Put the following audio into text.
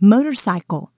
motorcycle.